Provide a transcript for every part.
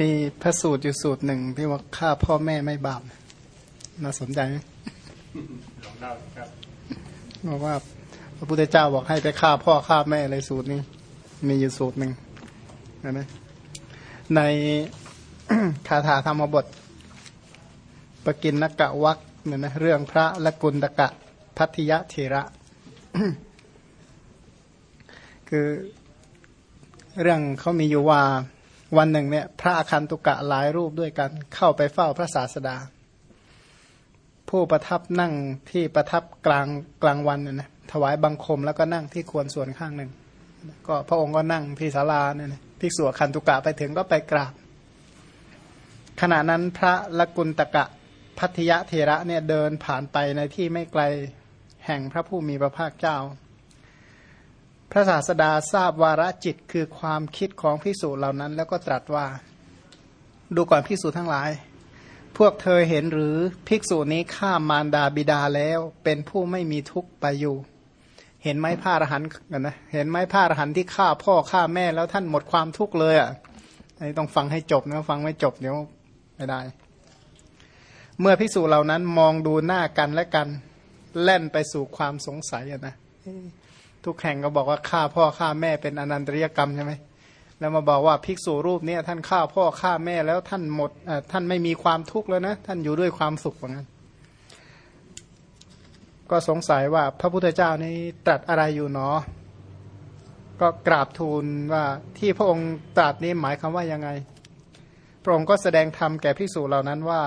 มีพระสูตรอยู่สูตรหนึ่งที่ว่าฆ่าพ่อแม่ไม่บาปน่าสนใจไหมลองเล่าสิครับบอกว่า พระพุทธเจ้าบอกให้ไปฆ่าพ่อฆ่าแม่เลยสูตรนี้ มีอยู่สูตรหนึ่งเห็นไหมในคาถาธรรมบทปกินนกะวักเนี่ยนะเรื่องพระละกุลตกะพัทยะเถระ คือเรื่องเขามีอยู่ว่า วันหนึ่งเนี่ยพระอาคันตุกะหลายรูปด้วยกัน เข้าไปเฝ้าพระศาสดา ผู้ประทับนั่งที่ประทับกลางกลางวันเนี่ยนะถวายบังคมแล้วก็นั่งที่ควรส่วนข้างหนึ่ง ก็พระองค์ก็นั่งที่ศาลาเนี่ยนะภิกษุคันตุกะไปถึงก็ไปกราบ ขณะนั้นพระละกุลตกะพัทยเทระเนี่ยเดินผ่านไปในที่ไม่ไกลแห่งพระผู้มีพระภาคเจ้า พระศาสดาทราบวาระจิตคือความคิดของพิสูจน์เหล่านั้น แล้วก็ตรัสว่า ดูก่อนพิสูจทั้งหลาย พวกเธอเห็นหรือภิกษุนี้ฆ่ามารดาบิดาแล้ว เป็นผู้ไม่มีทุกข์ไปอยู่ เห็นไหมพระอรหันต์กันนะเห็นไหมพระอรหันต์ที่ฆ่าพ่อฆ่าแม่แล้วท่านหมดความทุกข์เลยอะอันนี้ต้องฟังให้จบนะฟังไม่จบเดี๋ยวไม่ได้ เมื่อพิสูจเหล่านั้นมองดูหน้ากันและกัน แล่นไปสู่ความสงสัยอะนะ ทุกแห่งก็บอกว่าฆ่าพ่อฆ่าแม่เป็นอนันตริยกรรมใช่ไหมแล้วมาบอกว่าภิกษุรูปเนี้ท่านฆ่าพ่อฆ่าแม่แล้วท่านหมดท่านไม่มีความทุกข์แล้วนะ ท่านอยู่ด้วยความสุขเหมือนกันก็สงสัยว่าพระพุทธเจ้านี้ตรัสอะไรอยู่เนาะก็กราบทูลว่าที่พระองค์ตรัสนี้หมายคำว่ายังไง พระองค์ก็แสดงธรรมแก่ภิกษุเหล่านั้นว่า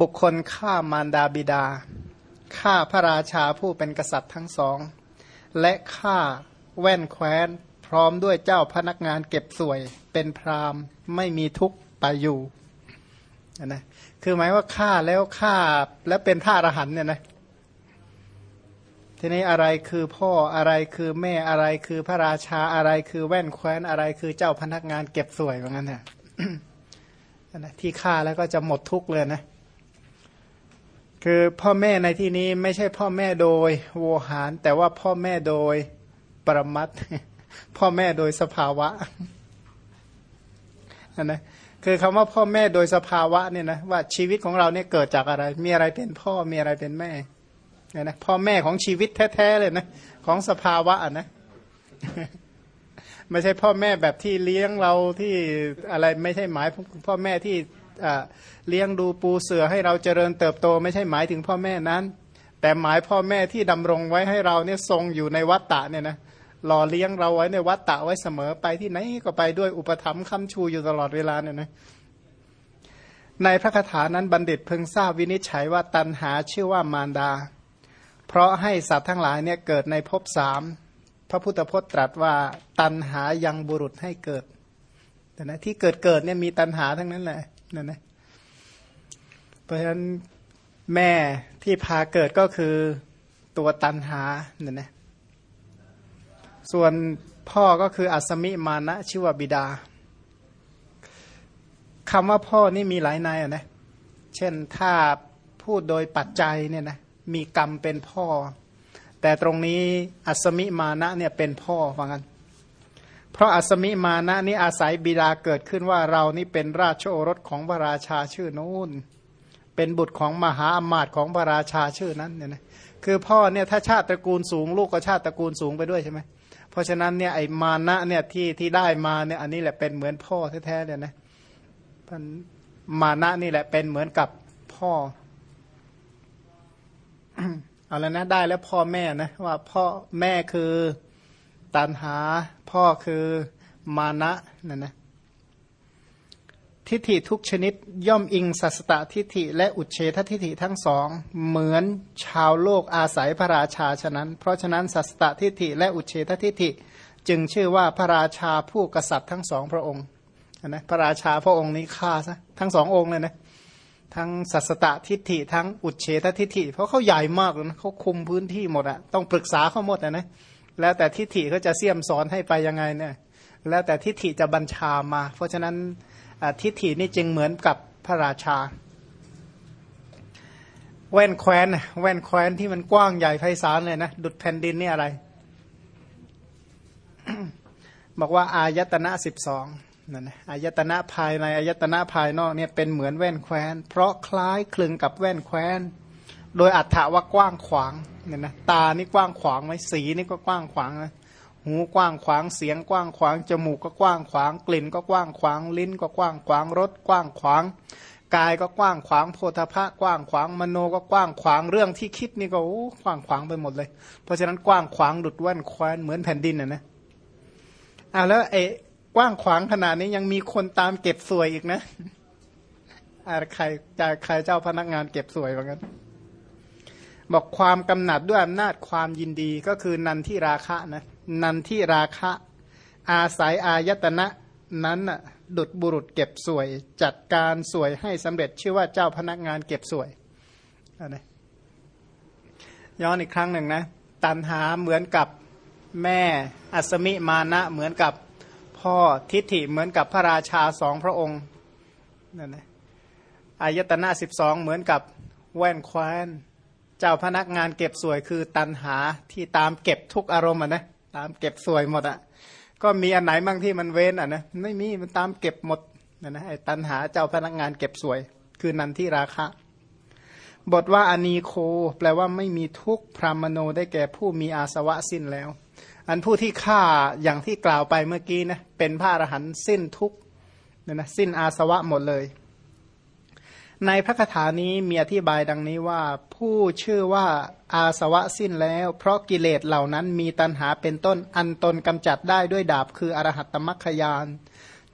บุคคลฆ่ามารดาบิดาฆ่าพระราชาผู้เป็นกษัตริย์ทั้งสอง และฆ่าแว่นแคว้น พร้อมด้วยเจ้าพนักงานเก็บสวยเป็นพรามไม่มีทุกข์ไปอยู่นะคือหมายว่าฆ่าแล้วฆ่าแล้วเป็นท่าอรหันเนี่ยนะทีนี้อะไรคือพ่ออะไรคือแม่อะไรคือพระราชาอะไรคือแว่นแคว้นอะไรคือเจ้าพนักงานเก็บสวยเหมือนกันเนี่ยที่ฆ่าแล้วก็จะหมดทุกข์เลยนะ คือพ่อแม่ในที่นี้ไม่ใช่พ่อแม่โดยโวหาร แต่ว่าพ่อแม่โดยปรมัตพ่อแม่โดยสภาวะนะคือคำว่าพ่อแม่โดยสภาวะเนี่ยนะว่าชีวิตของเราเนี่ยเกิดจากอะไร มีอะไรเป็นพ่อมีอะไรเป็นแม่เนี่ยนะพ่อแม่ของชีวิตแท้ๆเลยนะของสภาวะนะไม่ใช่พ่อแม่แบบที่เลี้ยงเราที่อะไรไม่ใช่หมายพ่อแม่ที่ เลี้ยงดูปูเสือให้เราเจริญเติบโต ไม่ใช่หมายถึงพ่อแม่นั้น แต่หมายพ่อแม่ที่ดำรงไว้ให้เราเนี่ยทรงอยู่ในวัฏฏะเนี่ยนะหล่อเลี้ยงเราไว้ในวัฏฏะไว้เสมอไปที่ไหนก็ไปด้วยอุปถัมภ์คำชูอยู่ตลอดเวลาเนี่ยนะในพระคาถานั้นบัณฑิตเพิ่งทราบวินิจฉัยว่าตันหาชื่อว่ามารดา เพราะให้สัตว์ทั้งหลายเนี่ยเกิดในภพสามพระพุทธพจน์ตรัสว่าตันหายังบุรุษให้เกิดแต่นะที่เกิดเกิดเนี่ยมีตันหาทั้งนั้นแหละ นั่นนะเพราะฉะนั้นแม่ที่พาเกิดก็คือตัวตันหาเนี่ยนะส่วนพ่อก็คืออัสมิมานะชื่อว่าบิดาคำว่าพ่อนี่มีหลายในอะนะเช่นถ้าพูดโดยปัจจัยเนี่ยนะมีกรรมเป็นพ่อ แต่ตรงนี้อัสมิมานะเนี่ยเป็นพ่อฟังกัน เพราะอัสมิมานะนี้อาศัยบิดาเกิดขึ้นว่าเรานี่เป็นราชโอรสของพระราชาชื่อนู้น เป็นบุตรของมหาอมาตย์ของพระราชาชื่อนั้นเนี่ยนะคือพ่อเนี่ยถ้าชาติตระกูลสูงลูกก็ชาติตระกูลสูงไปด้วยใช่ไหมเพราะฉะนั้นเนี่ยไอ้มานะเนี่ยที่ที่ได้มาเนี่ยอันนี้แหละเป็นเหมือนพ่อแท้ๆเนี่ยนะมานะนี่แหละเป็นเหมือนกับพ่อเอาแล้วนะได้แล้วพ่อแม่นะว่าพ่อแม่คือ ตันหาพ่อคือมานะนั่นนะทิฏฐิทุกชนิดย่อมอิงสัสตทิฏฐิและอุเฉททิฏฐิทั้งสอง เหมือนชาวโลกอาศัยพระราชาฉะนั้น เพราะฉะนั้นสัสตทิฏฐิและอุเฉททิฏฐิ จึงชื่อว่าพระราชาผู้กษัตริย์ทั้งสองพระองค์นะพระราชาพระองค์นี้ฆ่าซะทั้งสององค์เลยนะทั้งสัสตทิฏฐิทั้งอุเฉททิฏฐิ เพราะเขาใหญ่มากเลยนะเขาคุมพื้นที่หมดอะต้องปรึกษาเขาหมดนะนะ แล้วแต่ทิฏฐิเขาจะเสี่ยมสอนให้ไปยังไงเนี่ยแล้วแต่ทิฏฐิจะบัญชามา เพราะฉะนั้นทิฏฐินี่จึงเหมือนกับพระราชา แว่นแคว้นแว่นแคว้นที่มันกว้างใหญ่ไพศาลเลยนะดุดแผ่นดินนี่อะไร บอกว่าอายตนะสิบสองนั่นนะอายตนะภายในอายตนะภายนอกเนี่ยเป็นเหมือนแว่นแคว้น เพราะคล้ายคลึงกับแว่นแคว้น โดยอัฏฐว่ากว้างขวางเนี่ยนะตานี่กว้างขวางไหมสีนี่ก็กว้างขวางนะหูกว้างขวางเสียงกว้างขวางจมูกก็กว้างขวางกลิ่นก็กว้างขวางลิ้นก็กว้างขวางรสกว้างขวาง กายก็กว้างขวางโพธาภะกว้างขวางมโนก็กว้างขวางเรื่องที่คิดนี่ก็กว้างขวางไปหมดเลย เพราะฉะนั้นกว้างขวางดุดแว่นคว้นเหมือนแผ่นดินน่ะนะอ้าวแล้วไอ้กว้างขวางขนาดนี้ยังมีคนตามเก็บสวยอีกนะอะใครจะใครเจ้าพนักงานเก็บสวยเหมือนกัน บอกความกำหนัดด้วยอำนาจความยินดีก็คือนันที่ราคะนะนันที่ราคะ อาศัยอายตนะนั้นน่ะดุดบุรุษเก็บสวย จัดการสวยให้สำเร็จชื่อว่าเจ้าพนักงานเก็บสวยอะย้อนอีกครั้งหนึ่งนะตันหาเหมือนกับแม่อัศมิมานะเหมือนกับพ่อทิฏฐิเหมือนกับพระราชาสองพระองค์นั่นนะอายตนะสิบสองเหมือนกับแว่นแคว้น เจ้าพนักงานเก็บสวยคือตันหาที่ตามเก็บทุกอารมณ์อะนะตามเก็บสวยหมดอะก็มีอันไหนบ้างที่มันเว้นอะนะไม่มีมันตามเก็บหมดนะนะไอ้ตันหาเจ้าพนักงานเก็บสวย คือนันที่ราคะ บทว่าอานีโค แปลว่าไม่มีทุกพรามโนได้แก่ผู้มีอาสวะสิ้นแล้ว อันผู้ที่ฆ่าอย่างที่กล่าวไปเมื่อกี้นะเป็นพระอรหันต์สิ้นทุกเนี่ยนะสิ้นอาสวะหมดเลย ในพระคาถานี้มีอธิบายดังนี้ว่าผู้ชื่อว่าอาสวะสิ้นแล้ว เพราะกิเลสเหล่านั้นมีตัณหาเป็นต้นอันตนกำจัดได้ด้วยดาบคืออรหัตตมัคคยาน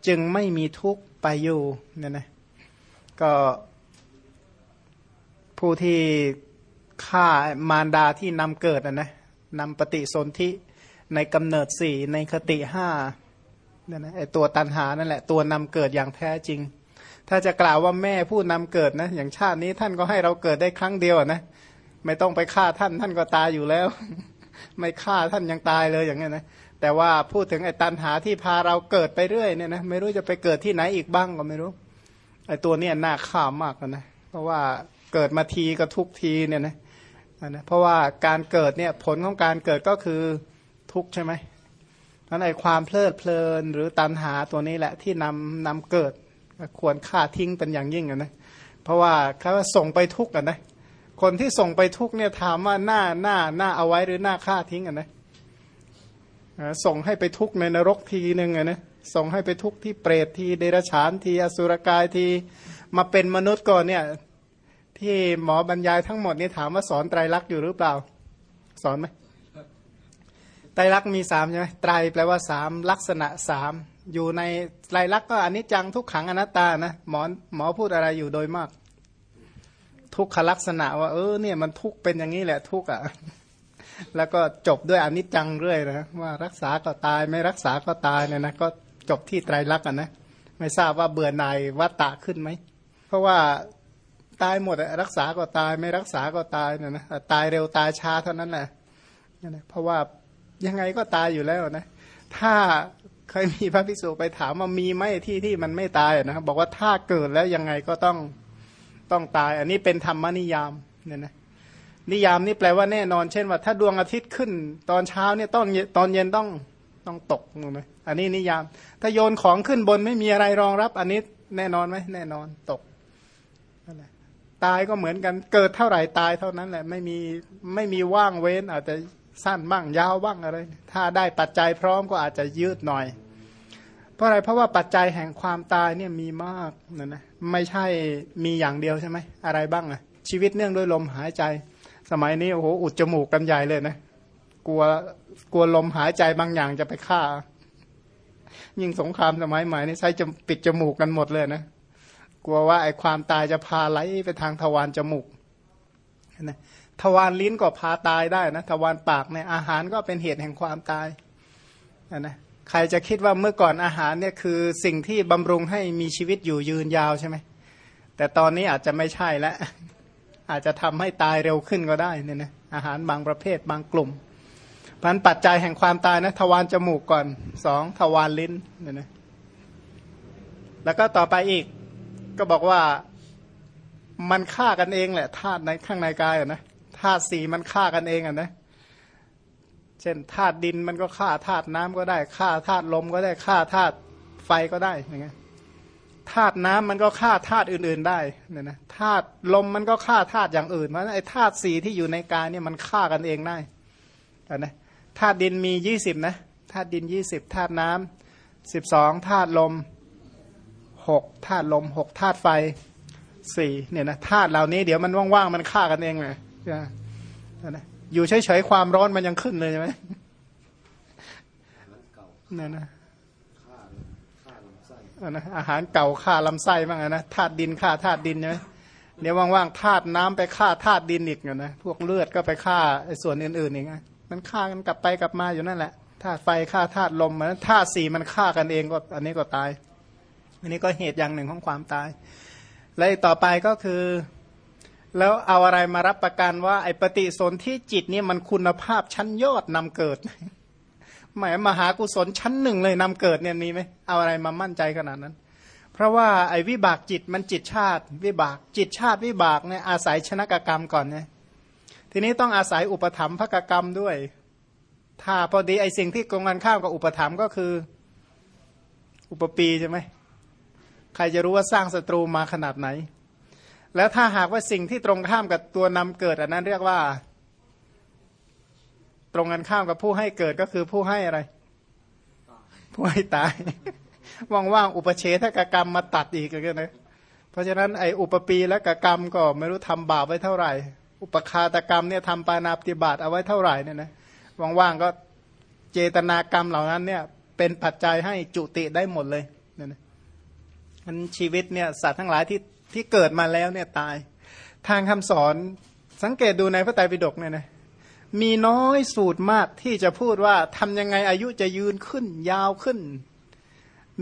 จึงไม่มีทุกข์ไปอยู่เนี่ยนะก็ผู้ที่ฆ่ามารดาที่นำเกิดนะนำปฏิสนธิในกำเนิดสี่ในคติห้าเนี่ยนะไอตัวตันหานั่นแหละ ตัวนำเกิดอย่างแท้จริง ถ้าจะกล่าวว่าแม่ผู้นำเกิดนะ อย่างชาตินี้ท่านก็ให้เราเกิดได้ครั้งเดียวนะไม่ต้องไปฆ่าท่านท่านก็ตายอยู่แล้ว ไม่ฆ่าท่านยังตายเลยอย่างนี้นะแต่ว่าพูดถึงไอ้ตันหาที่พาเราเกิดไปเรื่อยเนี่ยนะไม่รู้จะไปเกิดที่ไหนอีกบ้างก็ไม่รู้ไอ้ตัวเนี้ยน่าข่ามากนะเพราะว่าเกิดมาทีก็ทุกทีเนี่ยนะนะเพราะว่าการเกิดเนี่ยผลของการเกิดก็คือทุกใช่ไหมนั้นไอ้ความเพลิดเพลินหรือตันหาตัวนี้แหละที่นำนำเกิด ควรฆ่าทิ้งเป็นอย่างยิ่งนะเพราะว่าเขาส่งไปทุกข์นะคนที่ส่งไปทุกเนี่ยถามว่าหน้าหน้าหน้าเอาไว้หรือหน้าฆ่าทิ้งกันนะส่งให้ไปทุกในนรกทีหนึ่งนะส่งให้ไปทุกที่เปรตทีเดรัจฉานทีอสุรกายทีมาเป็นมนุษย์ก่อนเนี่ย ที่หมอบรรยายทั้งหมดนี่ถามว่าสอนไตรลักษณ์อยู่หรือเปล่า สอนไหมไตรลักษณ์มีสามใช่ไหมไตรแปลว่าสามลักษณะสาม อยู่ในไตรลักษณ์ก็อนนี้จังทุกขังอนัตตานะหมอหมอพูดอะไรอยู่โดยมาก ทุกขลักษณะว่าเออเนี่ยมันทุกเป็นอย่างนี้แหละทุกอะ แล้วก็จบด้วยอนิจจังเรื่อยนะว่ารักษาก็ตายไม่รักษาก็ตายเนี่ยนะก็จบที่ไตรลักษณ์อะนะไม่ทราบว่าเบื่อหน่ายวัตตะขึ้นไหมเพราะว่าตายหมดรักษาก็ตายไม่รักษาก็ตายเนี่ยนะตายเร็วตายช้าเท่านั้นแหละเพราะว่ายังไงก็ตายอยู่แล้วนะถ้า เคยมีพระภิกษุไปถามว่ามีไหมที่ที่มันไม่ตายนะครับบอกว่าถ้าเกิดแล้วยังไงก็ต้องต้องตาย อันนี้เป็นธรรมนิยามเนี่ยนะนิยามนี่แปลว่าแน่นอน เช่นว่าถ้าดวงอาทิตย์ขึ้น ตอนเช้าเนี่ยต้องตอนเย็นต้องต้องตกไหมอันนี้นิยาม ถ้าโยนของขึ้นบนไม่มีอะไรรองรับ อันนี้แน่นอนไหมแน่นอนตกนตายก็เหมือนกันเกิดเท่าไหร่ตายเท่านั้นแหละ ไม่มีไม่มีว่างเว้นอาจจะ สั้นบ้างยาวบ้างอะไร ถ้าได้ปัจจัยพร้อมก็อาจจะยืดหน่อย เพราะอะไรเพราะว่าปัจจัยแห่งความตายเนี่ยมีมากนะนะไม่ใช่มีอย่างเดียวใช่ไหมอะไรบ้างอะชีวิตเนื่องด้วยลมหายใจ สมัยนี้โอ้โหอุดจมูกกันใหญ่เลยนะกลัวกลัวลมหายใจบางอย่างจะไปฆ่า ยิ่งสงครามสมัยใหม่นี่ใช้จะปิดจมูกกันหมดเลยนะกลัวว่าไอ้ความตายจะพาไหลไปทางทวารจมูกนะ ทวารลิ้นก็พาตายได้นะทวารปากเนี่ยอาหารก็เป็นเหตุแห่งความตายนะใครจะคิดว่าเมื่อก่อนอาหารเนี่ยคือสิ่งที่บำรุงให้มีชีวิตอยู่ยืนยาวใช่ไหมแต่ตอนนี้อาจจะไม่ใช่แล้วอาจจะทำให้ตายเร็วขึ้นก็ได้เนี่ยนะอาหารบางประเภทบางกลุ่มพันปัจจัยแห่งความตายนะทวารจมูกก่อนสองทวารลิ้นเนี่ยนะแล้วก็ต่อไปอีกก็บอกว่ามันฆ่ากันเองแหละธาตุในข้างในกายอะนะ ธาตุสี่มันฆ่ากันเองอะนะเช่นธาตุดินมันก็ฆ่าธาตุน้ำก็ได้ฆ่าธาตุลมก็ได้ฆ่าธาตุไฟก็ได้อย่างเงี้ยธาตุน้ำมันก็ฆ่าธาตุอื่น ๆได้เนี่ยนะธาตุลมมันก็ฆ่าธาตุอย่างอื่นเพราะฉะนั้นไอ้ธาตุสีที่อยู่ในกายเนี่ยมันฆ่ากันเองได้นะธาตุดินมียี่สิบนะธาตุดินยี่สิบธาตุน้ำสิบสองธาตุลมหกธาตุลมหกธาตุไฟสี่เนี่ยนะธาตุเหล่านี้เดี๋ยวมันว่างๆมันฆ่ากันเองเลย นะอยู่เฉยๆความร้อนมันยังขึ้นเลยใช่ไหมนั่นนะนะอาหารเก่าฆ่าลำไส้บ้างนะธาตุดินฆ่าธาตุดินใช่ไหมเดี๋ยวว่างๆธาตุน้ำไปฆ่าธาตุดินอีกนะพวกเลือดก็ไปฆ่าส่วนอื่นๆอีกนะมันฆ่ากันกลับไปกลับมาอยู่นั่นแหละธาตุไฟฆ่าธาตุลมมันธาตุสี่มันฆ่ากันเองก็อันนี้ก็ตาย อันนี้ก็เหตุอย่างหนึ่งของความตาย และต่อไปก็คือ แล้วเอาอะไรมารับประกันว่าไอ้ปฏิสนธิจิตนี่มันคุณภาพชั้นยอดนำเกิดหมายมหากุศลชั้นหนึ่งเลยนำเกิดเนี่ยมีไหมเอาอะไรมามั่นใจขนาดนั้น เพราะว่าไอ้วิบากจิตมันจิตชาติวิบากจิตชาติวิบากเนี่ยอาศัยชนะกกรรมก่อนเนี่ยทีนี้ต้องอาศัยอุปถัมภกกรรมด้วย ถ้าพอดีไอ้สิ่งที่กงกันข้ามกับอุปถัมก็คือ อุปปีใช่ไหมใครจะรู้ว่าสร้างศัตรูมาขนาดไหน แล้วถ้าหากว่าสิ่งที่ตรงข้ามกับตัวนำเกิดอันนั้นเรียกว่า ตรงกันข้ามกับผู้ให้เกิดก็คือผู้ให้อะไร ผู้ให้ตาย ว่างๆอุปเฉทกกรรมมาตัดอีกเลยนะเพราะฉะนั้นไอ้อุปปีและกกรรมก็ไม่รู้ทำบาปไว้เท่าไหร่ อุปคาตกรรมเนี่ยทำปานาปฏิบัติเอาไว้เท่าไหร่เนี่ยนะว่างๆก็เจตนากรรมเหล่านั้นเนี่ยเป็นปัจจัยให้จุติได้หมดเลยเนี่ยนะมันชีวิตเนี่ยสัตว์ทั้งหลายที่ ที่เกิดมาแล้วเนี่ยตาย ทางคำสอนสังเกตดูในพระไตรปิฎกเนี่ยนะมีน้อยสูตรมากที่จะพูดว่าทำยังไงอายุจะยืนขึ้น ยาวขึ้น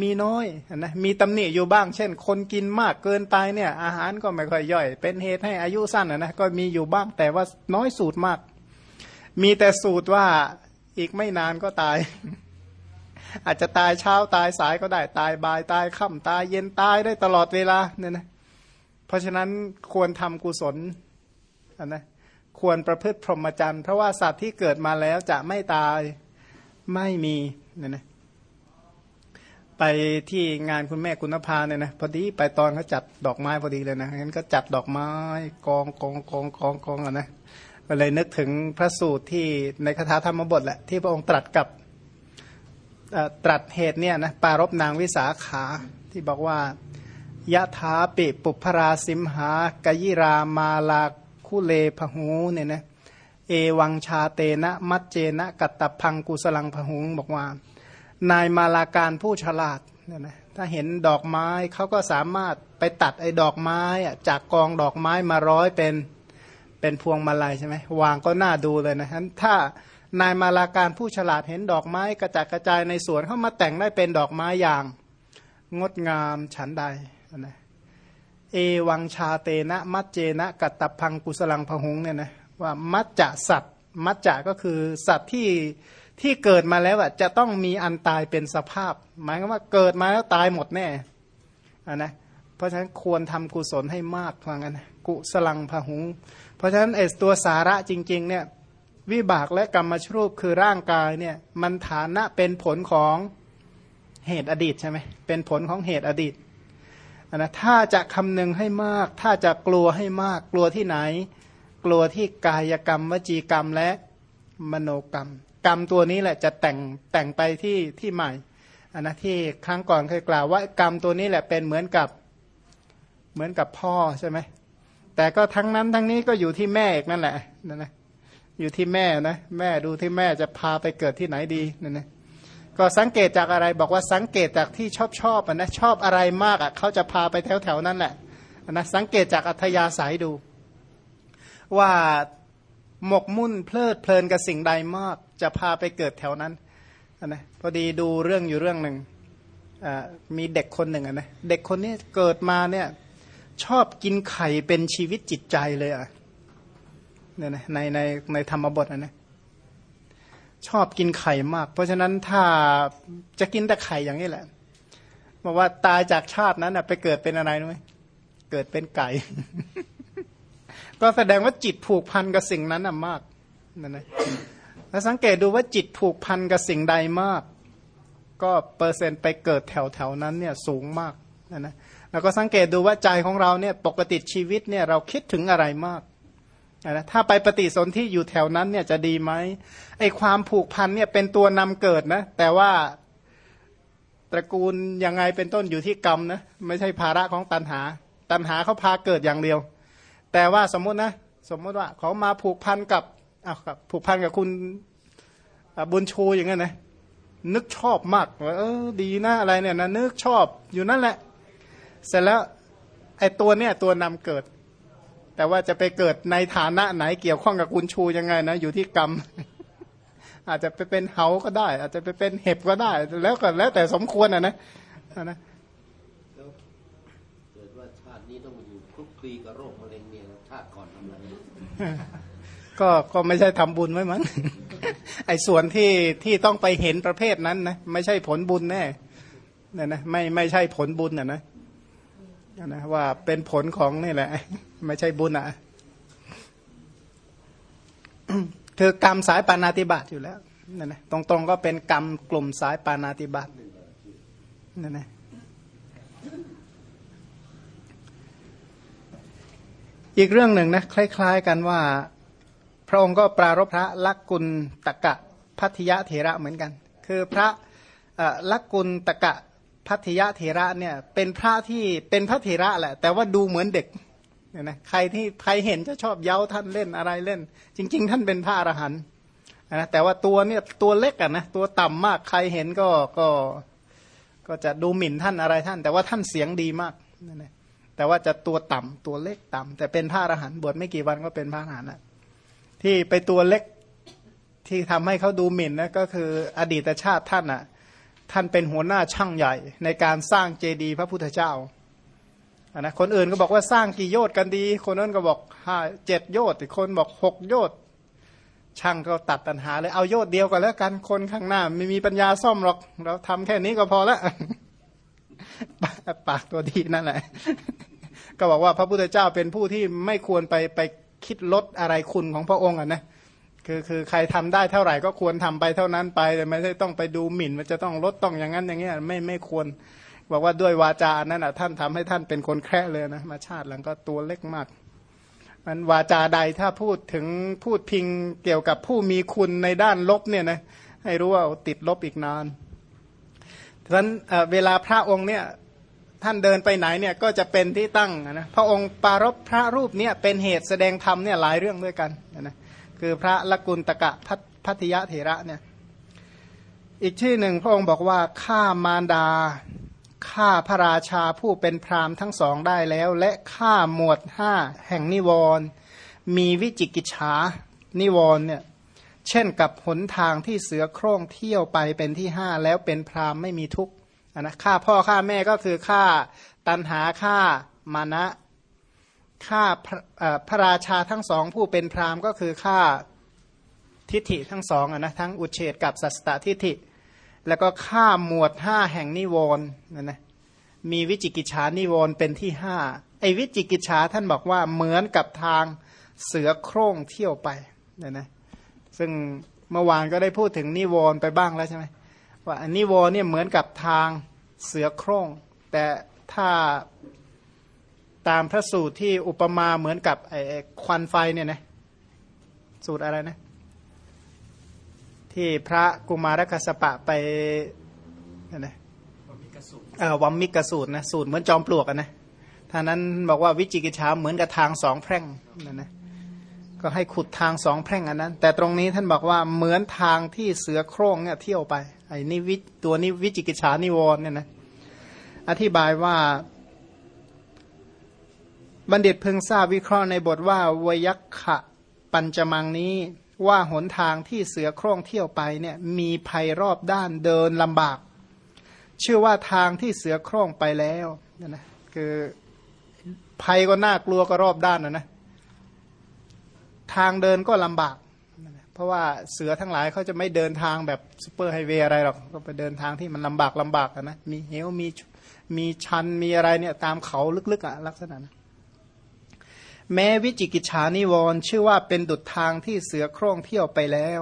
มีน้อยนะมีตำหนิอยู่บ้าง เช่น คนกินมากเกินไปเนี่ย อาหารก็ไม่ค่อยย่อย เป็นเหตุให้อายุสั้นนะก็มีอยู่บ้างแต่ว่าน้อยสูตรมาก มีแต่สูตรว่าอีกไม่นานก็ตาย อาจจะตายเช้าตายสายก็ได้ตายบ่ายตายค่ำตายเย็นตายได้ตลอดเวลาเนี่ยนะ เพราะฉะนั้นควรทำกุศลนะควรประพฤติพรหมจรรย์ เพราะว่าสัตว์ที่เกิดมาแล้วจะไม่ตายไม่มีเนี่ยนะไปที่งานคุณแม่คุณภาเนี่ยนะพอดีไปตอนเขาจัดดอกไม้พอดีเลยนะงั้นก็จัดดอกไม้กองกองกองกองกองอะนะก็เลยนึกถึงพระสูตรที่ในคาถาธรรมบทแหละที่พระองค์ตรัสกับตรัสเหตุเนี่ยนะปารบนางวิสาขาที่บอกว่า ยะถาปิปุพราสิมหากยิรามาลาคุเลพหูเนี่ยนะเอวังชาเตนะมัจเจนะกัตตพังกุสลังพหุงบอกว่า นายมาลาการผู้ฉลาดเนี่ยนะถ้าเห็นดอกไม้เขาก็สามารถไปตัดไอ้ดอกไม้จากกองดอกไม้มาร้อยเป็นเป็นพวงมาลัยใช่ไหมวางก็น่าดูเลยนะฉะนั้นถ้านายมาลาการผู้ฉลาดเห็นดอกไม้กระจัดกระจายในสวนเข้ามาแต่งได้เป็นดอกไม้อย่าง งดงามฉันใด นะเอวังชาเตนะมัจเจนะกัตตพังกุสลังพหงเนี่ยนะว่ามัจจะสัตว์มัจจะก็คือสัตว์ที่ที่เกิดมาแล้วอะจะต้องมีอันตายเป็นสภาพ หมายความว่าเกิดมาแล้วตายหมดแน่อ่านะเพราะฉะนั้นควรทำกุศลให้มากฟังกันกุสลังพหุง เพราะฉะนั้นไอ้ตัวสาระจริงๆเนี่ยวิบากและกรรมชรูปคือร่างกายเนี่ยมันฐานะเป็นผลของเหตุอดีตใช่ไหมเป็นผลของเหตุอดีต นะถ้าจะคำนึงให้มาก ถ้าจะกลัวให้มาก กลัวที่ไหน กลัวที่กายกรรม วจีกรรมและมโนกรรม กรรมตัวนี้แหละจะแต่งแต่งไปที่ที่ใหม่อันนะที่ครั้งก่อนเคยกล่าวว่ากรรมตัวนี้แหละเป็นเหมือนกับเหมือนกับพ่อใช่ไหมแต่ก็ทั้งนั้นทั้งนี้ก็อยู่ที่แม่อีกนั่นแหละนั่นนะอยู่ที่แม่นะแม่ดูที่แม่จะพาไปเกิดที่ไหนดีนั่นนะ ก็สังเกตจากอะไรบอกว่าสังเกตจากที่ชอบชอบนะชอบอะไรมากอะเขาจะพาไปแถวแถวนั้นแหละนะสังเกตจากอัธยาศัยดู ว่าหมกมุ่นเพลิดเพลินกับสิ่งใดมาก จะพาไปเกิดแถวนั้นนะพอดีดูเรื่องอยู่เรื่องหนึ่งมีเด็กคนหนึ่งนะเด็กคนนี้เกิดมาเนี่ยชอบกินไข่เป็นชีวิตจิตใจเลยอะเนี่ยนะในในในธรรมบทนะ ชอบกินไข่มาก เพราะฉะนั้นถ้าจะกินแต่ไข่อย่างนี้แหละบอกว่าตายจากชาตินั้นไปเกิดเป็นอะไรรู้ไหมเกิดเป็นไก่ ก็แสดงว่าจิตผูกพันกับสิ่งนั้นอะมากนั่นนะแล้วสังเกตดูว่าจิตผูกพันกับสิ่งใดมาก ก็เปอร์เซ็นต์ไปเกิดแถวแถวนั้นเนี่ยสูงมากนะนะแล้วก็สังเกตดูว่าใจของเราเนี่ยปกติชีวิตเนี่ยเราคิดถึงอะไรมาก นะถ้าไปปฏิสนธิอยู่แถวนั้นเนี่ยจะดีไหมไอความผูกพันเนี่ยเป็นตัวนำเกิดนะ แต่ว่าตระกูลยังไงเป็นต้นอยู่ที่กรรมนะไม่ใช่ภาระของตันหา ตันหาเขาพาเกิดอย่างเดียว แต่ว่าสมมุตินะ สมมุติว่าเขามาผูกพันกับอ้าวครับผูกพันกับคุณบุญชูอย่างนั้นนะนึกชอบมากว่าเออดีนะอะไรเนี่ยนะนึกชอบอยู่นั่นแหละ เสร็จแล้วไอตัวเนี่ยตัวนำเกิด แต่ว่าจะไปเกิดในฐานะไหนเกี่ยวข้องกับคุณชูยังไงนะ อยู่ที่กรรม อาจจะไปเป็นเหาก็ได้ อาจจะไปเป็นเห็บก็ได้ แล้วก็แล้วแต่สมควรอะนะอะนะแล้วเกิดว่าชาตินี้ต้องมาอยู่คลุกคลีกับโรคมะเร็งเนี่ยชาติก่อนทำอะไรก็ก็ไม่ใช่ทำบุญไว้มั้งไอ้ส่วนที่ที่ต้องไปเห็นประเภทนั้นนะไม่ใช่ผลบุญแน่เนี่ยนะไม่ไม่ใช่ผลบุญอะนะ นะว่าเป็นผลของนี่แหละ ไม่ใช่บุญอะคือกรรมสายปานาติบาตอยู่แล้วนั่นนะตรงๆก็เป็นกรรมกลุ่มสายปานาติบาตนั่นนะอีกเรื่องหนึ่งนะคล้าย ๆ กันว่า พระองค์ก็ปรารพระลักกุลตะกะพัทยเถระเหมือนกัน คือพระลักกุลตะกะ พัทยเถระเนี่ยเป็นพระที่เป็นพระเถระแหละ แต่ว่าดูเหมือนเด็กเนี่ยนะใครที่ใครเห็นจะชอบเย้าท่านเล่นอะไรเล่น จริง ๆ ท่านเป็นพระอรหันต์นะแต่ว่าตัวเนี่ยตัวเล็กอะนะตัวต่ำมากใครเห็นก็ก็ก็จะดูหมิ่นท่านอะไรท่าน แต่ว่าท่านเสียงดีมากนั่นแหละแต่ว่าจะตัวต่ำตัวเล็กต่ำแต่เป็นพระอรหันต์บวชไม่กี่วันก็เป็นพระอรหันต์ละที่ไปตัวเล็กที่ทำให้เขาดูหมิ่นนะก็คืออดีตชาติท่านอะ ท่านเป็นหัวหน้าช่างใหญ่ ในการสร้างเจดีย์พระพุทธเจ้าอะนะคนอื่นก็บอกว่าสร้างกี่โยชน์กันดี คนนั้นก็บอกห้าเจ็ดโยชน์อีกคนบอกหกโยชน์ช่างก็ตัดปัญหาเลยเอาโยชน์เดียวกันแล้วกันคนข้างหน้า ไม่มีปัญญาซ่อมหรอก เราทำแค่นี้ก็พอละปากตัวดีนั่นแหละ ก็บอกว่าพระพุทธเจ้าเป็นผู้ที่ไม่ควรไปไปคิดลดอะไรคุณของพระองค์อะนะ คือคือใครทำได้เท่าไหร่ก็ควรทำไปเท่านั้นไปแต่ไม่ใช่ต้องไปดูหมิ่น มันจะต้องลดต้องอย่างนั้นอย่างเงี้ยไม่ไม่ควร บอกว่าด้วยวาจานั้นอะท่านทำให้ท่านเป็นคนแคร์เลยนะมาชาติหลังก็ตัวเล็กมากมันวาจาใดถ้าพูดถึงพูดพิงเกี่ยวกับผู้มีคุณในด้านลบเนี่ยนะให้รู้ว่าติดลบอีกนานฉะนั้นเวลาพระองค์เนี่ยท่านเดินไปไหนเนี่ยก็จะเป็นที่ตั้งนะพระองค์ปรารบพระรูปเนี่ยเป็นเหตุแสดงธรรมเนี่ยหลายเรื่องด้วยกันนะ คือพระลกุลตกะพัทพัทยเถระเนี่ยอีกชื่อหนึ่งพระองค์บอกว่าข้ามารดาฆ่าพระราชาผู้เป็นพราหมณ์ทั้งสองได้แล้ว และฆ่าหมวดห้าแห่งนิวรณ์มีวิจิกิจฉานิวรณ์เนี่ยเช่นกับหนทางที่เสือโคร่งเที่ยวไปเป็นที่ห้าแล้วเป็นพราหมณ์ไม่มีทุกข์นะฆ่าพ่อฆ่าแม่ก็คือฆ่าตันหาฆ่ามานะ ฆ่าพระเอ่อพระราชาทั้งสองผู้เป็นพราหมณ์ก็คือฆ่าทิฏฐิทั้งสองนะทั้งอุเฉดกับสัสตทิฏฐิ แล้วก็ฆ่าหมวดห้าแห่งนิวรณ์นั่นนะมีวิจิกิจฉานิวรณ์เป็นที่ห้าไอวิจิกิจฉาท่านบอกว่าเหมือนกับทางเสือโคร่งเที่ยวไปนั่นนะซึ่งเมื่อวานก็ได้พูดถึงนิวรณ์ไปบ้างแล้วใช่ไหมว่านนิวรณ์เนี่ยเหมือนกับทางเสือโคร่งแต่ถ้า ตามพระสูตรที่อุปมาเหมือนกับไอ้ไอ้ควันไฟเนี่ยนะสูตรอะไรนะ ที่พระกุมารกัสสปะไปนั่นนะเออวัมมิกสูตรนะสูตรเหมือนจอมปลวกอะนะท่านั้นบอกว่าวิจิกิจฉาเหมือนกับทางสองแพร่งนั่นนะก็ให้ขุดทางสองแพร่งอันนั้น แต่ตรงนี้ท่านบอกว่าเหมือนทางที่เสือโคร่งเนี่ยเที่ยวไปไอ้นี่วิตัวนี้วิจิกิจฉานิวรณ์เนี่ยนะอธิบายว่า บัณฑิตพึงทราบวิเคราะห์ในบทว่าวยักขะปัญจมังนี้ว่าหนทางที่เสือโคร่งเที่ยวไปเนี่ยมีภัยรอบด้านเดินลำบาก ชื่อว่าทางที่เสือโคร่งไปแล้วนะคือภัยก็น่ากลัวก็รอบด้านนะนะทางเดินก็ลำบาก เพราะว่าเสือทั้งหลายเขาจะไม่เดินทางแบบซูเปอร์ไฮเวย์อะไรหรอกก็ไปเดินทางที่มันลำบากลำบากนะมีเหวมีมีชันมีอะไรเนี่ยตามเขาลึกๆอะลักษณะนะ แม้วิจิกิจฉานิวรณ์ชื่อว่าเป็นดุจทางที่เสือโคร่งเที่ยวไปแล้ว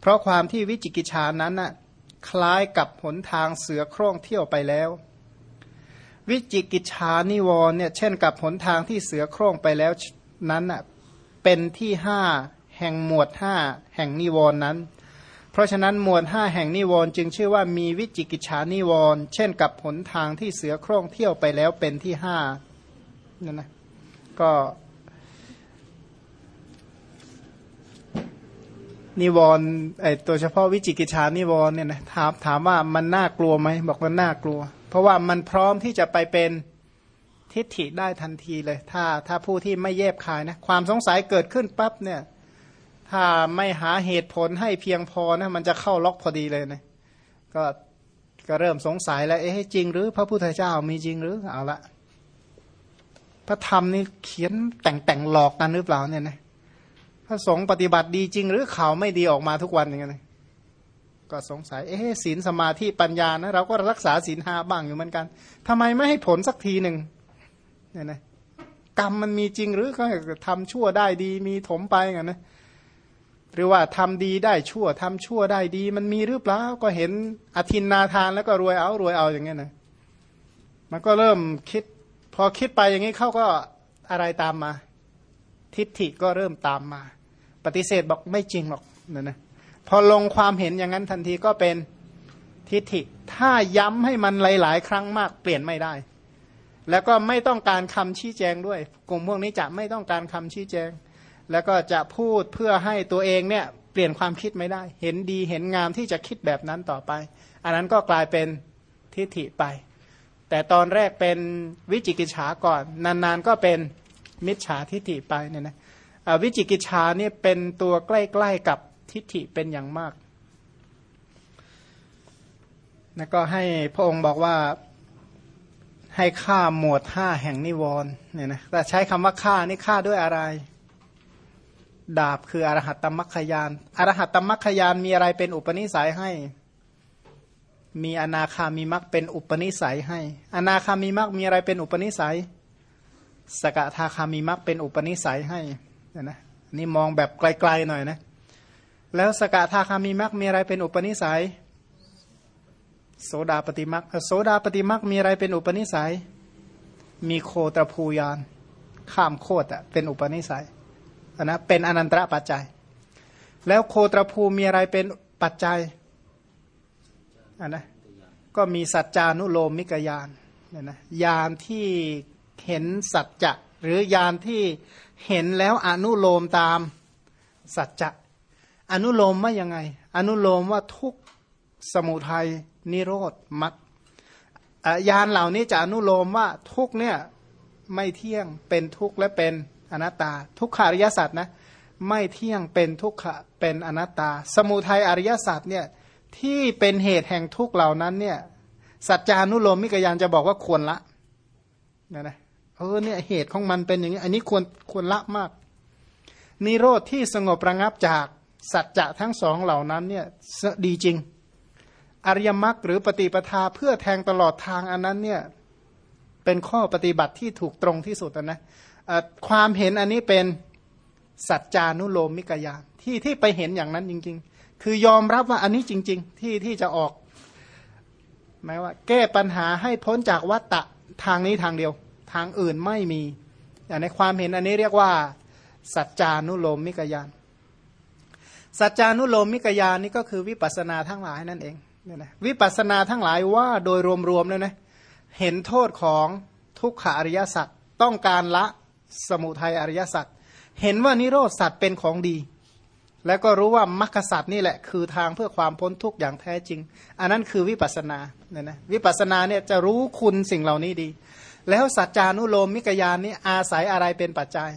เพราะความที่วิจิกิจฉานั้นน่ะคล้ายกับหนทางเสือโคร่งเที่ยวไปแล้ว วิจิกิจชานิวรณ์เนี่ยเช่นกับหนทางที่เสือโคร่งไปแล้วนั้นอะเป็นที่ห้าแห่งหมวดห้าแห่งนิวรณ์นั้น เพราะฉะนั้นหมวดห้าแห่งนิวรณ์จึงชื่อว่ามีวิจิกิจฉานิวรณ์เช่นกับหนทางที่เสือโคร่งเที่ยวไปแล้วเป็นที่ห้านั่นนะก็ นิวรณ์ไอตัวเฉพาะวิจิกิจฉานิวรณ์เนี่ยนะถามถามว่ามันน่ากลัวไหมบอกว่าน่ากลัว เพราะว่ามันพร้อมที่จะไปเป็นทิฏฐิได้ทันทีเลย ถ้าถ้าผู้ที่ไม่แยบคายนะความสงสัยเกิดขึ้นปั๊บเนี่ย ถ้าไม่หาเหตุผลให้เพียงพอนะมันจะเข้าล็อกพอดีเลยนะก็ก็เริ่มสงสัยแล้วเอ๊ะจริงหรือ พระพุทธเจ้ามีจริงหรือเอาละพระธรรมนี่เขียนแต่งแต่งหลอกกันหรือเปล่าเนี่ยนะ ระสงฆ์ปฏิบัติดีจริง หรือข่าวไม่ดีออกมาทุกวันอย่างเงี้ยก็สงสัย เอ๊ศีลสมาธิปัญญานะเราก็รักษาศีลห้าบ้างอยู่เหมือนกันทำไมไม่ให้ผลสักทีหนึ่งเนี่ยนะกรรมมันมีจริงหรือก็ทำชั่วได้ดีมีถมไปกันนะหรือว่าทำดีได้ชั่วทำชั่วได้ดี มันมีหรือเปล่าก็เห็นอธินนาทานแล้วก็รวยเอารวยเอาอย่างเงี้ยนะมันก็เริ่มคิด พอคิดไปอย่างนี้เขาก็อะไรตามมา ทิฏฐิก็เริ่มตามมา ปฏิเสธบอกไม่จริงหรอกเนี่ยนะพอลงความเห็นอย่างนั้นทันทีก็เป็นทิฏฐิ ถ้าย้ำให้มันหลาย ๆ ครั้งมากเปลี่ยนไม่ได้ แล้วก็ไม่ต้องการคำชี้แจงด้วย กลุ่มพวกนี้จะไม่ต้องการคำชี้แจง แล้วก็จะพูดเพื่อให้ตัวเองเนี่ยเปลี่ยนความคิดไม่ได้ เห็นดีเห็นงามที่จะคิดแบบนั้นต่อไป อันนั้นก็กลายเป็นทิฏฐิไป แต่ตอนแรกเป็นวิจิกิจฉาก่อน นานๆก็เป็นมิจฉาทิฏฐิไปเนี่ยนะ วิจิกิจฉานี่เป็นตัวใกล้ ๆกับทิฏฐิเป็นอย่างมาก แล้วก็ให้พระองค์บอกว่าให้ฆ่าหมวดห้าแห่งนิวรณ์เนี่ยนะแต่ใช้คำว่าฆ่านี่ฆ่าด้วยอะไร ดาบคืออรหัตตมัคคยานอรหัตตมัคคยานมีอะไรเป็นอุปนิสัยให้ มีอนาคามีมักเป็นอุปนิสัยให้ อนาคามีมักมีอะไรเป็นอุปนิสัย สกทาคามีมักเป็นอุปนิสัยให้ เนี่ยนะนี่มองแบบไกลๆหน่อยนะ แล้วสกทาคามีมักมีอะไรเป็นอุปนิสัย โสดาปฏิมักโสดาปฏิมักมีอะไรเป็นอุปนิสัย มีโคตรภูยาน ข้ามโคตรเป็นอุปนิสัยนะเป็นอนันตระปัจจัย แล้วโคตรภูมีอะไรเป็นปัจจัยอันนะก็มีสัจจานุโลมมิกยานเนี่ยนะยานที่เห็นสัจจะหรือยานที่ เห็นแล้วอนุโลมตามสัจจะอนุโลมว่ายังไง อนุโลมว่าทุกสมุทัยนิโรธมักยานเหล่านี้จะอนุโลมว่าทุกเนี่ยไม่เที่ยงเป็นทุกข์และเป็นอนัตตา ทุกขาริยสัจนะไม่เที่ยงเป็นทุกขะเป็นอนัตตา สมุทัยอริยสัจเนี่ยที่เป็นเหตุแห่งทุกเหล่านั้นเนี่ยสัจจานุโลมมิกยานจะบอกว่าควรละนะนะ ออเนี่ยเหตุของมันเป็นอย่างนี้ อันนี้ควรควรละมาก นิโรธที่สงบระงับจากสัจจะทั้งสองเหล่านั้นเนี่ยดีจริง อริยมรรคหรือปฏิปทาเพื่อแทงตลอดทางอันนั้นเนี่ยเป็นข้อปฏิบัติที่ถูกตรงที่สุดนะความเห็นอันนี้เป็นสัจจานุโลมมิกยาที่ที่ไปเห็นอย่างนั้นจริง ๆ คือยอมรับว่าอันนี้จริง ๆ ที่ที่จะออกหมายว่า แก้ปัญหาให้พ้นจากวัตตะทางนี้ทางเดียว ทางอื่นไม่มีอย่างในความเห็นอันนี้เรียกว่า สัจจานุโลมมิกยานสัจจานุโลมมิกยานนี่ก็คือวิปัสนาทั้งหลายนั่นเองเนี่ยนะวิปัสนาทั้งหลายว่าโดยรวมๆแล้วนะเห็นโทษของทุกขาอริยสัจต้องการละสมุทัยอริยสัจเห็นว่านิโรธสัจเป็นของดี แล้วก็รู้ว่ามรรคสัจนี่แหละคือทางเพื่อความพ้นทุกข์อย่างแท้จริง อันนั้นคือวิปัสนาเนี่ยนะวิปัสนาเนี่ยจะรู้คุณสิ่งเหล่านี้ดี แล้วสัจจานุโลมมิกยานนี้อาศัยอะไรเป็นปัจจัย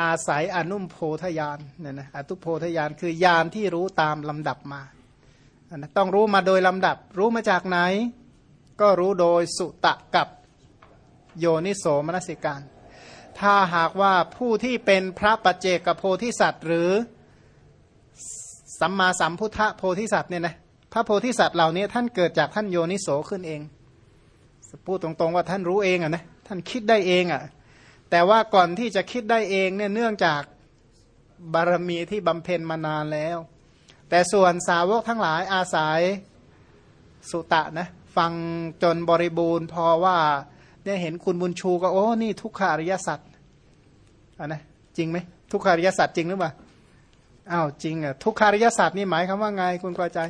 อาศัยอนุมโพธยานเนี่ยนะอตุโพธยานคือยานที่รู้ตามลำดับมานะต้องรู้มาโดยลำดับ รู้มาจากไหน ก็รู้โดยสุตะกับโยนิโสมนสิการ ถ้าหากว่าผู้ที่เป็นพระปัจเจกโพธิสัตว์ หรือสัมมาสัมพุทธโพธิสัตว์เนี่ยนะพระโพธิสัตว์เหล่านี้ท่านเกิดจากท่านโยนิโสขึ้นเอง พูดตรงๆว่าท่านรู้เองอะนะท่านคิดได้เองอะแต่ว่าก่อนที่จะคิดได้เองเนี่ยเนื่องจากบารมีที่บำเพ็ญมานานแล้ว แต่ส่วนสาวกทั้งหลายอาศัยสุตะนะฟังจนบริบูรณ์ พอว่าได้เห็นคุณบุญชูก็โอ้นี่ทุกขาริยสัตว์อะนะจริงไหมทุกขาริยสัตว์จริงหรือเปล่าอ้าวจริงอะทุกขาริยสัตว์นี่หมายคำว่าไงคุณกอใจ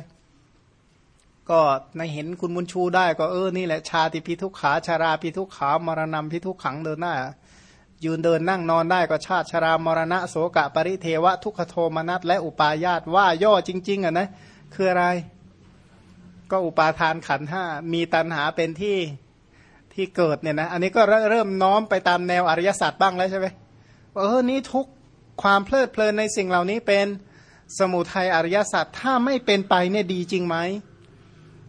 ก็ในเห็นคุณบุญชูได้ก็เออนี่แหละชาติพิทุกขาชาราพิทุกขามรณะพิทุกขังเดินหน้า ยืนเดินนั่งนอนได้ก็ชาติชรามรณะโสกะปริเทวะทุกขโทมนัสและอุปาญาตว่าย่อจริง ๆอะนะคืออะไร ก็อุปาทานขันห้ามีตันหาเป็นที่ที่เกิดเนี่ยนะอันนี้ก็เริ่มน้อมไปตามแนวอริยศาสัจบ้างแล้วใช่ไหมเออนี่ทุกความเพลิดเพลินในสิ่งเหล่านี้เป็นสมุทัยอริยศาสัจถ้าไม่เป็นไปเนี่ยดีจริงไหม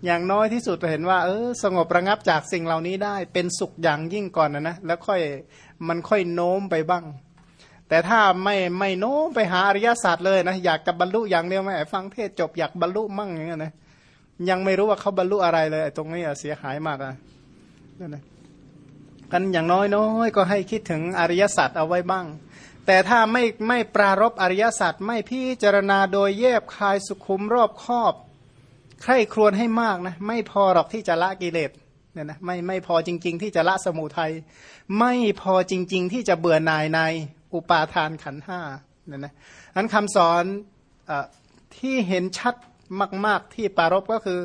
อย่างน้อยที่สุดเห็นว่าเออสงบระงับจากสิ่งเหล่านี้ได้ เป็นสุขอย่างยิ่งก่อนนะนะแล้วค่อยมันค่อยโน้มไปบ้าง แต่ถ้าไม่ไม่โน้มไปหาอริยศาสัจเลยนะอยากกับรรลุอย่างเดียวไหมฟังเทศจบอยากบรรลุมั่งอย่างเงี้ยนะยังไม่รู้ว่าเขาบรรลุอะไรเลยตรงนี้เสียหายมากอะนั่นนะกันอย่างน้อยน้อยก็ให้คิดถึงอริยศาสัจเอาไว้บ้าง แต่ถ้าไม่ไม่ปรารบอริยศาสัจไม่พิจารณาโดยแยบคายสุขุมรอบคอบ ใคร่ครวญให้มากนะไม่พอหรอกที่จะละกิเลสเนี่ยนะไม่ไม่พอจริง ๆ ที่จะละสมุทัยไม่พอจริง ๆ ที่จะเบื่อหน่ายในอุปาทานขันห้าเนี่ยนะอันคำสอนอที่เห็นชัดมาก ๆที่ปารบก็คือ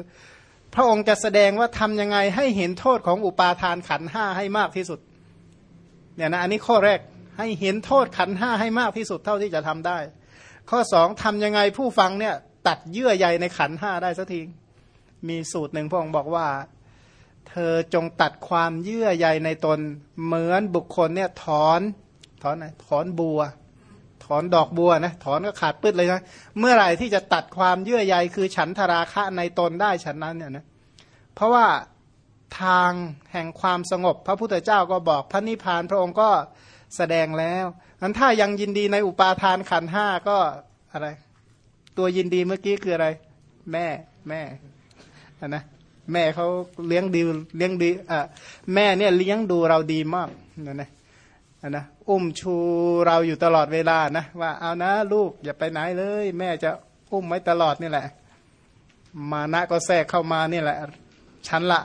พระองค์จะแสดงว่าทำยังไงให้เห็นโทษของอุปาทานขันห้าให้มากที่สุดเนี่ยนะอันนี้ข้อแรกให้เห็นโทษขันห้าให้มากที่สุดเท่าที่จะทำได้ ข้อสองทำยังไงผู้ฟังเนี่ย ตัดเยื่อใยในขันห้าได้สักทีมีสูตรหนึ่งพระองค์บอกว่า เธอจงตัดความเยื่อใยในตน เหมือนบุคคลเนี่ยถอนถอนไหนถอนบัว ถอนดอกบัวนะถอนก็ขาดปื้ดเลยนะเมื่อไหร่ที่จะตัดความเยื่อใยคือฉันทราคะในตนได้ฉันนั้นเนี่ยนะเพราะว่าทางแห่งความสงบ พระพุทธเจ้าก็บอกพระนิพพานพระองค์ก็แสดงแล้วนั้นถ้ายังยินดีในอุปาทานขันห้าก็อะไร ตัวยินดีเมื่อกี้คืออะไร แม่แม่นนะแม่เขาเลี้ยงดีเลี้ยงดีอะแม่เนี่ยเลี้ยงดูเราดีมากนะนะนะอุ้มชูเราอยู่ตลอดเวลานะว่าเอานะลูกอย่าไปไหนเลย แม่จะอุ้มไว้ตลอดนี่แหละ มานะก็แทรกเข้ามานี่แหละ ชั้นละ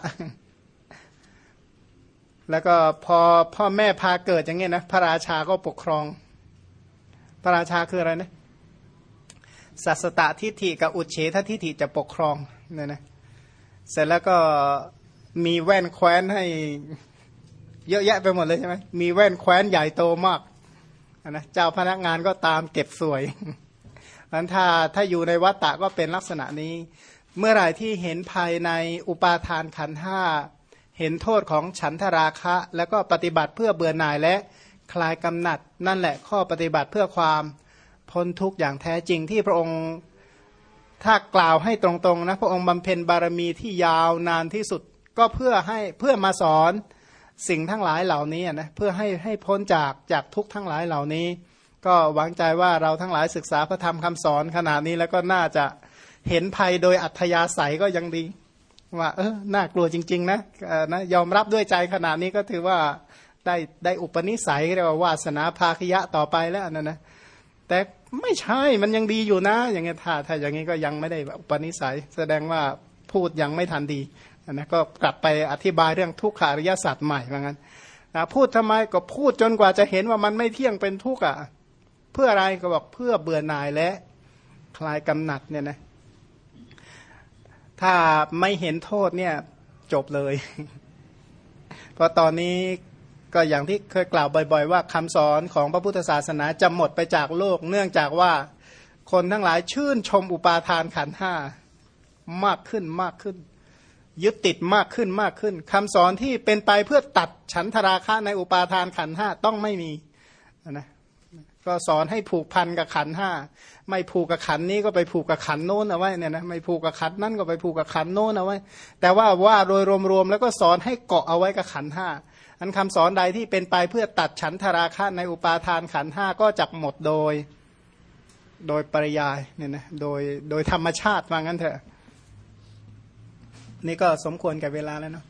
แล้วก็พอพ่อแม่พาเกิดอย่างเงี้ยนะพระราชาก็ปกครอง พระราชาคืออะไรนะ สัสตะทิฏฐิกับอุเฉททิฏฐิจะปกครองเนี่ยนะเสร็จแล้วก็มีแว่นแคว้นให้เยอะแยะไปหมดเลยใช่ไหมมีแว่นแคว้นใหญ่โตมากนะเจ้าพนักงานก็ตามเก็บสวยนั้นถ้าถ้าอยู่ในวัฏฏะก็เป็นลักษณะนี้ เมื่อไหร่ที่เห็นภายในอุปาทานขันห้าเห็นโทษของฉันทราคะ แล้วก็ปฏิบัติเพื่อเบื่อหน่ายและคลายกำหนัด นั่นแหละข้อปฏิบัติเพื่อความ พ้นทุกข์อย่างแท้จริงที่พระองค์ถ้ากล่าวให้ตรงๆนะพระองค์บำเพ็ญบารมีที่ยาวนานที่สุดก็เพื่อให้เพื่อมาสอนสิ่งทั้งหลายเหล่านี้นะเพื่อให้ให้พ้นจากจากทุกทั้งหลายเหล่านี้ ก็หวังใจว่าเราทั้งหลายศึกษาพระธรรมคำสอนขนาดนี้แล้วก็น่าจะเห็นภัยโดยอัธยาศัยก็ยังดี ว่าเออน่ากลัวจริง ๆ นะนะยอมรับด้วยใจขนาดนี้ก็ถือว่าได้ได้อุปนิสัยเรียกว่าวาสนาภาคยะต่อไปแล้วนั่นนะ แต่ไม่ใช่มันยังดีอยู่นะ อย่างเงี้ยถ้าถ้าอย่างงี้ก็ยังไม่ได้อุปนิสัย แสดงว่าพูดยังไม่ทันดีนะก็กลับไปอธิบายเรื่องทุกขาริยศาสตว์ใหม่เหมือนกันนะพูดทำไมก็พูดจนกว่าจะเห็นว่ามันไม่เที่ยงเป็นทุกข์อะเพื่ออะไรก็บอกเพื่อเบื่อหน่ายและคลายกำหนัดเนี่ยนะถ้าไม่เห็นโทษเนี่ยจบเลย เพราะตอนนี้ ก็อย่างที่เคยกล่าวบ่อย ๆ ว่าคำสอนของพระพุทธศาสนาจะหมดไปจากโลก เนื่องจากว่าคนทั้งหลายชื่นชมอุปาทานขันห้ามากขึ้นมากขึ้น ยึดติดมากขึ้นมากขึ้นคำสอนที่เป็นไปเพื่อตัดฉันทราคะในอุปาทานขันห้าต้องไม่มีนะก็สอนให้ผูกพันกับขันห้าไม่ผูกกับขันนี้ก็ไปผูกกับขันโน้นเอาไว้เนี่ยนะไม่ผูกกับขันนั่นก็ไปผูกกับขันโน้นเอาไว้ แต่ว่าว่าโดยรวมๆแล้วก็สอนให้เกาะเอาไว้กับขันห้า อันคำสอนใดที่เป็นไปเพื่อตัดฉันทราคะในอุปาทานขันห้าก็จักหมดโดยโดยปริยายเนี่ยนะโดยโดยธรรมชาติว่างั้นเถอะ นี่ก็สมควรกับเวลาแล้วเนาะ